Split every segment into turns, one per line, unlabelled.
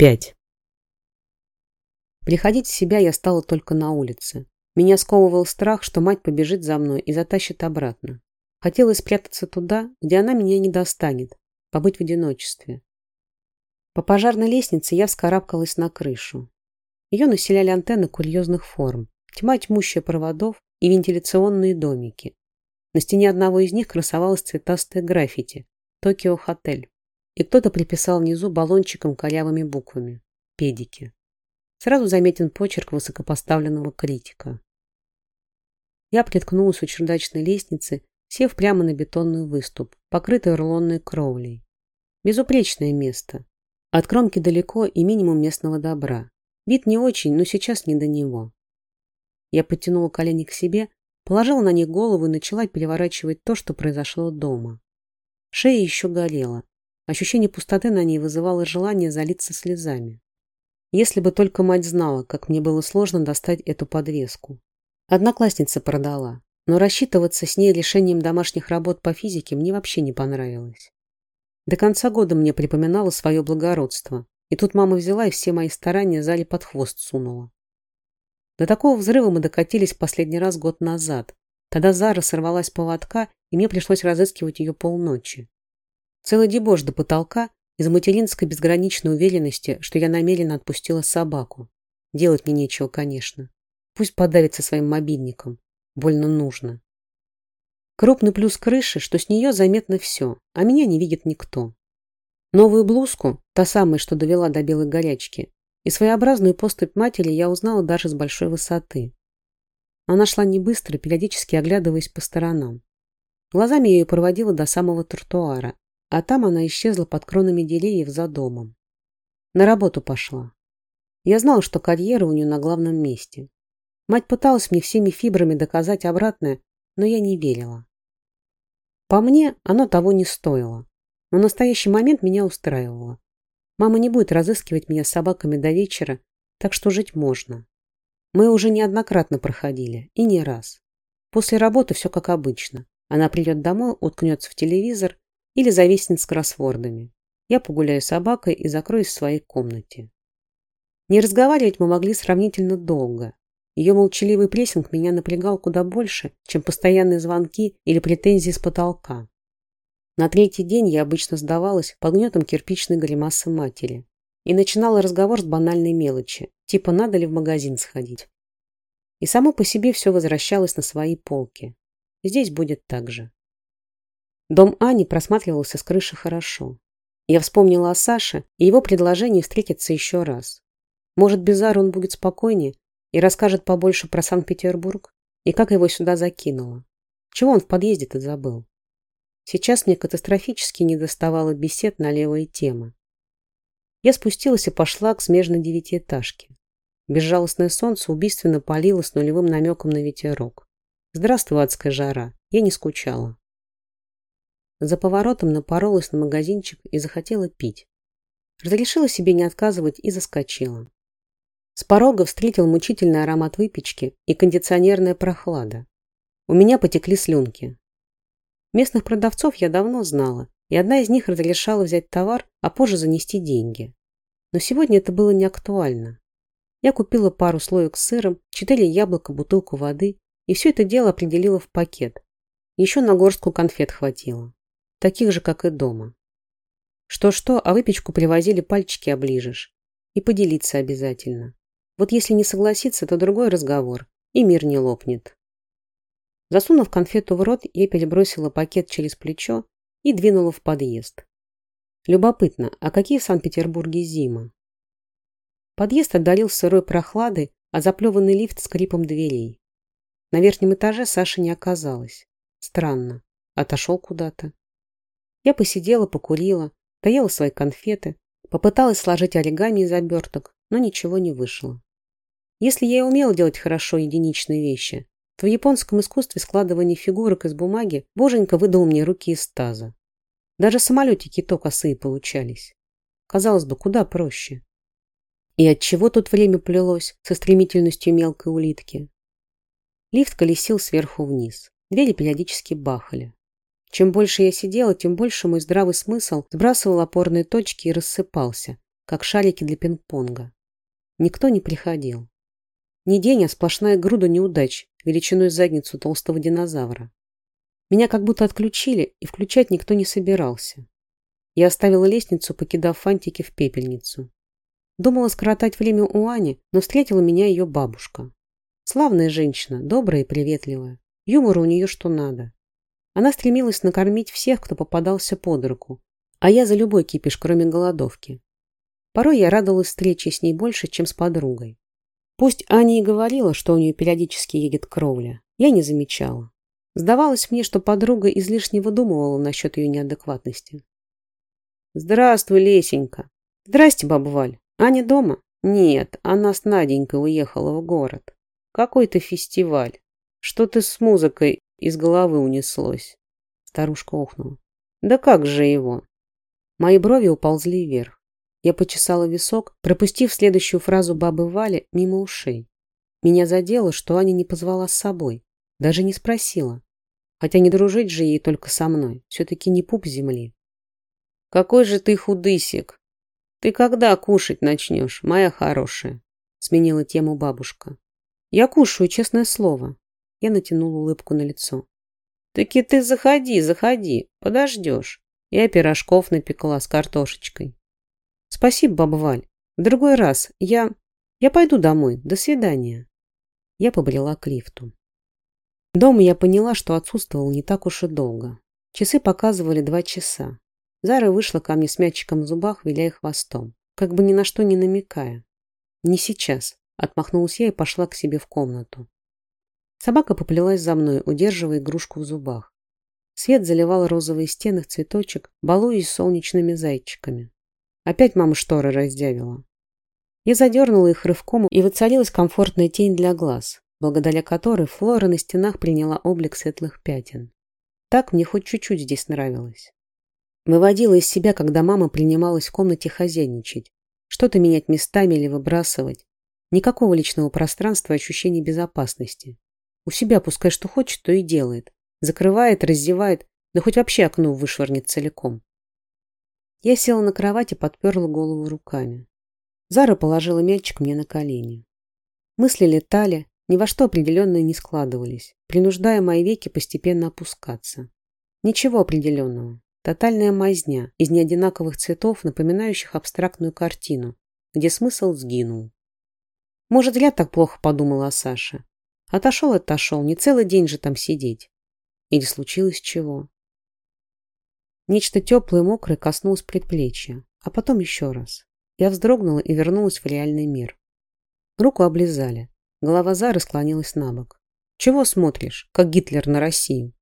5. Приходить в себя я стала только на улице. Меня сковывал страх, что мать побежит за мной и затащит обратно. Хотелось спрятаться туда, где она меня не достанет, побыть в одиночестве. По пожарной лестнице я вскарабкалась на крышу. Ее населяли антенны курьезных форм, тьма тьмущая проводов и вентиляционные домики. На стене одного из них красовалось цветастое граффити «Токио Хотель» и кто-то приписал внизу баллончиком корявыми буквами «Педики». Сразу заметен почерк высокопоставленного критика. Я приткнулась у чердачной лестницы, сев прямо на бетонный выступ, покрытый рулонной кровлей. Безупречное место. От кромки далеко и минимум местного добра. Вид не очень, но сейчас не до него. Я подтянула колени к себе, положила на них голову и начала переворачивать то, что произошло дома. Шея еще горела, Ощущение пустоты на ней вызывало желание залиться слезами. Если бы только мать знала, как мне было сложно достать эту подвеску. Одноклассница продала, но рассчитываться с ней решением домашних работ по физике мне вообще не понравилось. До конца года мне припоминало свое благородство, и тут мама взяла и все мои старания Зале под хвост сунула. До такого взрыва мы докатились последний раз год назад. Тогда Зара сорвалась поводка, и мне пришлось разыскивать ее полночи. Целый дебош до потолка из материнской безграничной уверенности, что я намеренно отпустила собаку. Делать мне нечего, конечно. Пусть подавится своим мобильником. Больно нужно. Крупный плюс крыши, что с нее заметно все, а меня не видит никто. Новую блузку, та самая, что довела до белой горячки, и своеобразную поступь матери я узнала даже с большой высоты. Она шла не быстро, периодически оглядываясь по сторонам. Глазами я ее проводила до самого тротуара, а там она исчезла под кронами деревьев за домом. На работу пошла. Я знала, что карьера у нее на главном месте. Мать пыталась мне всеми фибрами доказать обратное, но я не верила. По мне, оно того не стоило. Но в настоящий момент меня устраивало. Мама не будет разыскивать меня с собаками до вечера, так что жить можно. Мы уже неоднократно проходили, и не раз. После работы все как обычно. Она придет домой, уткнется в телевизор или зависнет с кроссвордами. Я погуляю с собакой и закроюсь в своей комнате. Не разговаривать мы могли сравнительно долго. Ее молчаливый прессинг меня напрягал куда больше, чем постоянные звонки или претензии с потолка. На третий день я обычно сдавалась под гнетом кирпичной гримасы матери и начинала разговор с банальной мелочи, типа надо ли в магазин сходить. И само по себе все возвращалось на свои полки. Здесь будет так же. Дом Ани просматривался с крыши хорошо. Я вспомнила о Саше и его предложении встретиться еще раз. Может, без Ары он будет спокойнее и расскажет побольше про Санкт-Петербург и как его сюда закинуло. Чего он в подъезде-то забыл? Сейчас мне катастрофически не доставало бесед на левые темы. Я спустилась и пошла к смежной девятиэтажке. Безжалостное солнце убийственно палило с нулевым намеком на ветерок. Здравствуй, адская жара. Я не скучала. За поворотом напоролась на магазинчик и захотела пить. Разрешила себе не отказывать и заскочила. С порога встретил мучительный аромат выпечки и кондиционерная прохлада. У меня потекли слюнки. Местных продавцов я давно знала, и одна из них разрешала взять товар, а позже занести деньги. Но сегодня это было не актуально. Я купила пару слоек с сыром, четыре яблока, бутылку воды, и все это дело определила в пакет. Еще на горстку конфет хватило таких же, как и дома. Что-что, а выпечку привозили, пальчики оближешь. И поделиться обязательно. Вот если не согласиться, то другой разговор, и мир не лопнет. Засунув конфету в рот, я перебросила пакет через плечо и двинула в подъезд. Любопытно, а какие в Санкт-Петербурге зимы? Подъезд отдалил сырой прохладой, а заплеванный лифт скрипом дверей. На верхнем этаже Саши не оказалось. Странно. Отошел куда-то. Я посидела, покурила, доела свои конфеты, попыталась сложить оригами из оберток, но ничего не вышло. Если я и умела делать хорошо единичные вещи, то в японском искусстве складывания фигурок из бумаги боженька выдал мне руки из таза. Даже самолетики то косые получались. Казалось бы, куда проще. И от чего тут время плелось со стремительностью мелкой улитки? Лифт колесил сверху вниз. Двери периодически бахали. Чем больше я сидела, тем больше мой здравый смысл сбрасывал опорные точки и рассыпался, как шарики для пинг-понга. Никто не приходил. Не день, а сплошная груда неудач, величиной задницу толстого динозавра. Меня как будто отключили, и включать никто не собирался. Я оставила лестницу, покидав фантики в пепельницу. Думала скоротать время у Ани, но встретила меня ее бабушка. Славная женщина, добрая и приветливая. Юмор у нее что надо. Она стремилась накормить всех, кто попадался под руку, а я за любой кипиш, кроме голодовки. Порой я радовалась встрече с ней больше, чем с подругой. Пусть Аня и говорила, что у нее периодически едет кровля, я не замечала. Сдавалось мне, что подруга излишне выдумывала насчет ее неадекватности. «Здравствуй, Лесенька!» «Здрасте, баба Валь. Аня дома?» «Нет, она с Наденькой уехала в город. Какой-то фестиваль. Что-то с музыкой из головы унеслось». Старушка охнула. «Да как же его?» Мои брови уползли вверх. Я почесала висок, пропустив следующую фразу бабы Вали мимо ушей. Меня задело, что Аня не позвала с собой. Даже не спросила. Хотя не дружить же ей только со мной. Все-таки не пуп земли. «Какой же ты худысик! Ты когда кушать начнешь, моя хорошая?» Сменила тему бабушка. «Я кушаю, честное слово». Я натянула улыбку на лицо. «Таки ты заходи, заходи, подождешь. Я пирожков напекла с картошечкой. Спасибо, баба Валь. В другой раз. Я... Я пойду домой. До свидания. Я побрела к лифту. Дома я поняла, что отсутствовал не так уж и долго. Часы показывали два часа. Зара вышла ко мне с мячиком в зубах, виляя хвостом, как бы ни на что не намекая. «Не сейчас», — отмахнулась я и пошла к себе в комнату. Собака поплелась за мной, удерживая игрушку в зубах. Свет заливал розовые стены в цветочек, балуясь солнечными зайчиками. Опять мама шторы раздявила. Я задернула их рывком, и воцарилась комфортная тень для глаз, благодаря которой флора на стенах приняла облик светлых пятен. Так мне хоть чуть-чуть здесь нравилось. Выводила из себя, когда мама принималась в комнате хозяйничать, что-то менять местами или выбрасывать. Никакого личного пространства и ощущения безопасности. У себя пускай что хочет, то и делает. Закрывает, раздевает, да хоть вообще окно вышвырнет целиком. Я села на кровать и подперла голову руками. Зара положила мячик мне на колени. Мысли летали, ни во что определенное не складывались, принуждая мои веки постепенно опускаться. Ничего определенного. Тотальная мазня из неодинаковых цветов, напоминающих абстрактную картину, где смысл сгинул. Может, я так плохо подумала о Саше. Отошел отошел, не целый день же там сидеть. Или случилось чего? Нечто теплое и мокрое коснулось предплечья, а потом еще раз. Я вздрогнула и вернулась в реальный мир. Руку облизали. Голова Зары склонилась на бок. «Чего смотришь, как Гитлер на Россию?»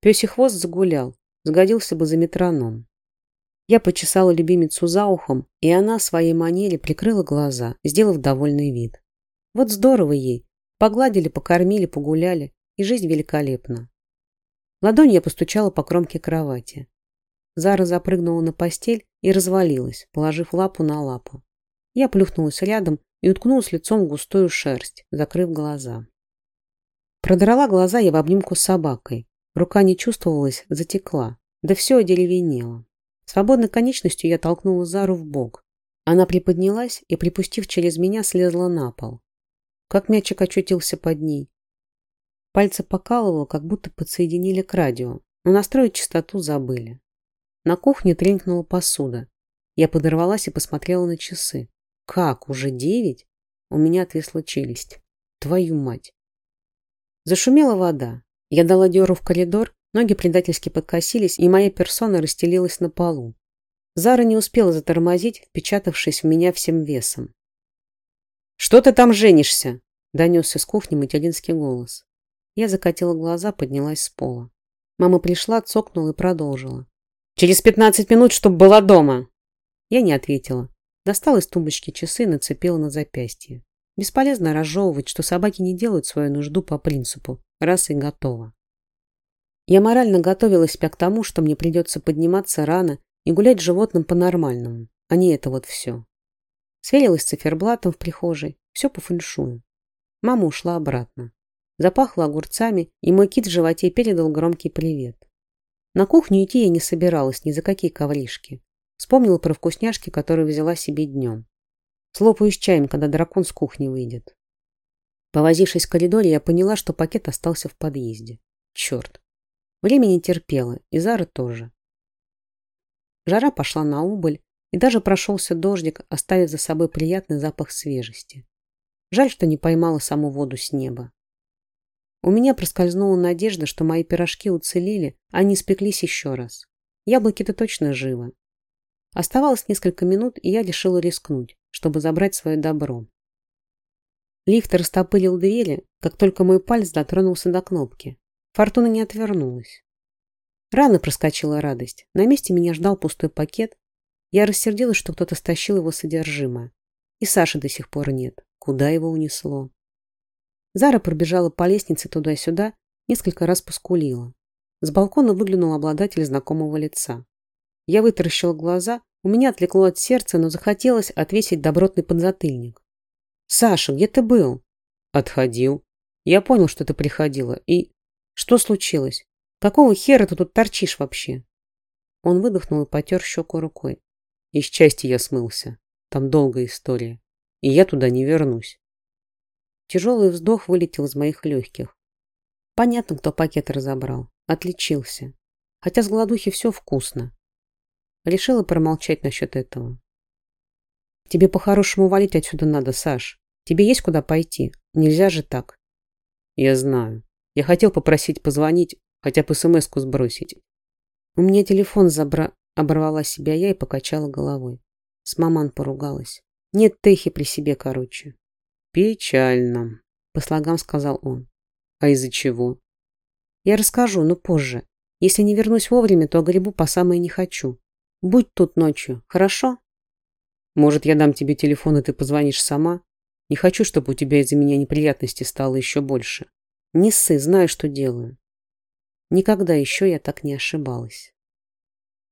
Песий хвост загулял, сгодился бы за метроном. Я почесала любимицу за ухом, и она своей манере прикрыла глаза, сделав довольный вид. Вот здорово ей. Погладили, покормили, погуляли, и жизнь великолепна. Ладонь я постучала по кромке кровати. Зара запрыгнула на постель и развалилась, положив лапу на лапу. Я плюхнулась рядом и уткнулась лицом в густую шерсть, закрыв глаза. Продрала глаза я в обнимку с собакой. Рука не чувствовалась, затекла. Да все одеревенело. Свободной конечностью я толкнула Зару в бок. Она приподнялась и, припустив через меня, слезла на пол. Как мячик очутился под ней. Пальцы покалывало, как будто подсоединили к радио, но настроить частоту забыли. На кухне тренькнула посуда. Я подорвалась и посмотрела на часы. Как, уже девять? У меня отвесла челюсть. Твою мать. Зашумела вода. Я дала дёру в коридор, ноги предательски подкосились, и моя персона расстелилась на полу. Зара не успела затормозить, впечатавшись в меня всем весом. «Что ты там женишься?» – донесся с кухни материнский голос. Я закатила глаза, поднялась с пола. Мама пришла, цокнула и продолжила. Через пятнадцать минут, чтобы была дома. Я не ответила. Достала из тумбочки часы и нацепила на запястье. Бесполезно разжевывать, что собаки не делают свою нужду по принципу «раз и готово». Я морально готовила себя к тому, что мне придется подниматься рано и гулять с животным по-нормальному, а не это вот все. Сверилась с циферблатом в прихожей, все по фэншую. Мама ушла обратно. Запахло огурцами, и мой кит в животе передал громкий привет. На кухню идти я не собиралась ни за какие ковришки. Вспомнила про вкусняшки, которые взяла себе днем. Слопаюсь чаем, когда дракон с кухни выйдет. Повозившись в коридоре, я поняла, что пакет остался в подъезде. Черт. Время не терпело, и Зара тоже. Жара пошла на убыль, и даже прошелся дождик, оставив за собой приятный запах свежести. Жаль, что не поймала саму воду с неба. У меня проскользнула надежда, что мои пирожки уцелели, а не спеклись еще раз. Яблоки-то точно живы. Оставалось несколько минут, и я решила рискнуть, чтобы забрать свое добро. Лифт растопырил двери, как только мой палец дотронулся до кнопки. Фортуна не отвернулась. Рано проскочила радость. На месте меня ждал пустой пакет. Я рассердилась, что кто-то стащил его содержимое. И Саши до сих пор нет. Куда его унесло? Зара пробежала по лестнице туда-сюда, несколько раз поскулила. С балкона выглянул обладатель знакомого лица. Я вытаращила глаза, у меня отвлекло от сердца, но захотелось отвесить добротный подзатыльник. «Саша, где ты был?» «Отходил. Я понял, что ты приходила. И... Что случилось? Какого хера ты тут торчишь вообще?» Он выдохнул и потер щеку рукой. «Из части я смылся. Там долгая история. И я туда не вернусь. Тяжелый вздох вылетел из моих легких. Понятно, кто пакет разобрал. Отличился. Хотя с голодухи все вкусно. Решила промолчать насчет этого. Тебе по-хорошему валить отсюда надо, Саш. Тебе есть куда пойти? Нельзя же так. Я знаю. Я хотел попросить позвонить, хотя бы смс-ку сбросить. У меня телефон забра... Оборвала себя я и покачала головой. С маман поругалась. Нет техи при себе, короче. «Печально», — по слогам сказал он. «А из-за чего?» «Я расскажу, но позже. Если не вернусь вовремя, то огребу по самое не хочу. Будь тут ночью, хорошо?» «Может, я дам тебе телефон, и ты позвонишь сама? Не хочу, чтобы у тебя из-за меня неприятностей стало еще больше. Не ссы, знаю, что делаю». Никогда еще я так не ошибалась.